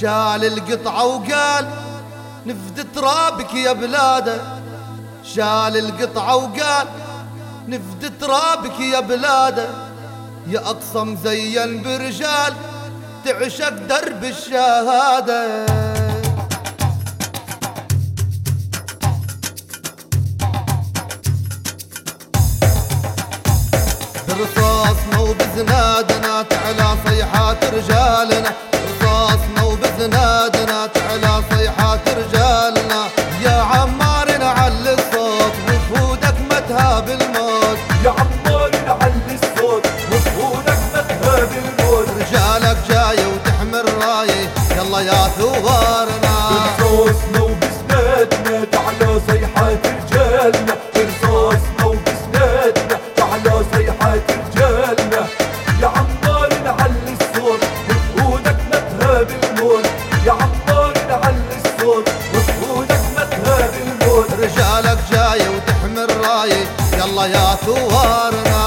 شال القطعة وقال نفد ترابك يا بلاده. شال القطعة وقال نفد ترابك يا بلاده. يا أقصى مزين برجال تعشق درب الشهادة. برصاصنا وبزنادنا تعلى صيحات رجالنا. يا ثوارنا برصاصنا وبسنادنا تعلى صيحات رجالنا. برصاصنا وبسنادنا تعلى صيحات رجالنا. يا عمار نعلي الصوت وفودك متهاب الموت. يا عمار نعلي الصوت وفودك متهاب الموت. رجالك جاي وتحمل رايه يلا يا ثوارنا.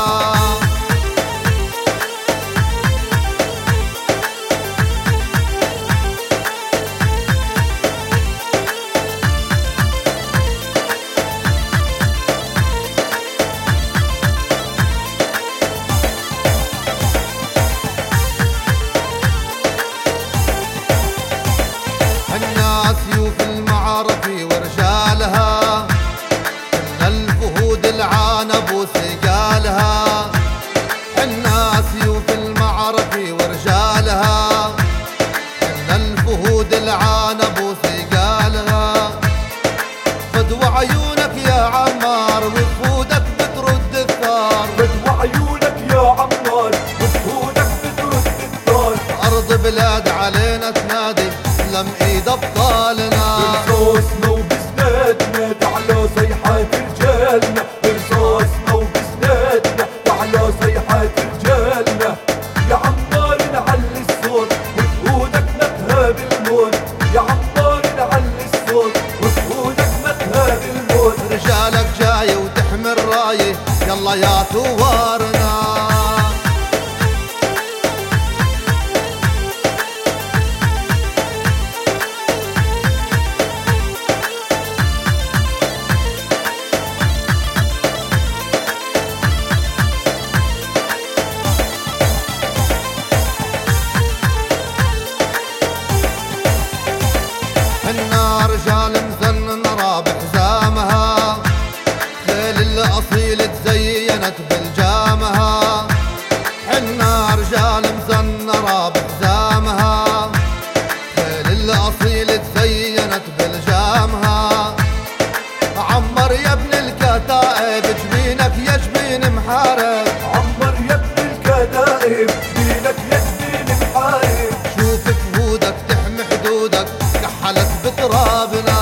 الناس يوف المعارف ورجالها. كل الفهود العانب وسقالها فدوى عيونك يا عمار وفودك بترد الثار. بدو عيونك يا عمار وفودك بترد الدار أرض بلاد علينا تنادي لم إيد ابطالنا يلا يا ثوارنا حنا رجال مزنن رابح زامها رجال مزن رابح زامها خيل الاصيل تزينت بألجامها. عمر يا ابن الكتائب جبينك يا جبين محارب. عمر يا ابن الكتائب جبينك يا جبين محارب. شوف فهودك تحمي حدودك كحلت بترابنا.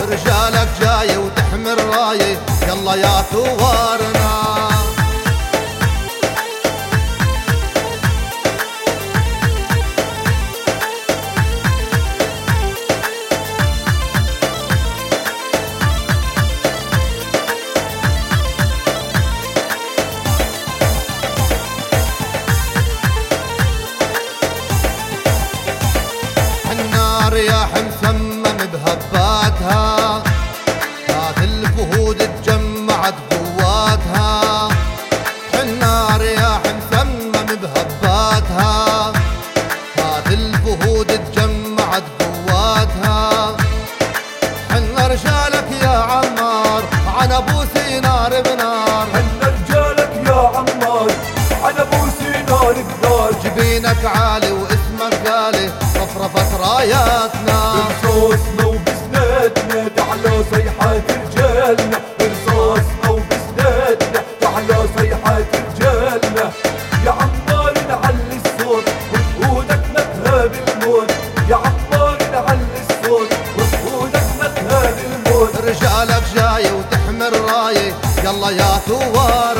الموت بهباتها هات الفهود تجمعت قواتها حنا رجالك يا عمار عن أبو سينار بنار. هن رجالك يا عمار على أبو سينار بنار. جبينك عالي واسمك غالي رفرفت راياتنا. برصاصنا وبسنادنا تعلى صيحات رجالنا. برصاصنا وبسنادنا تعلى صيحات رجالنا. يا عمار متهاب الموت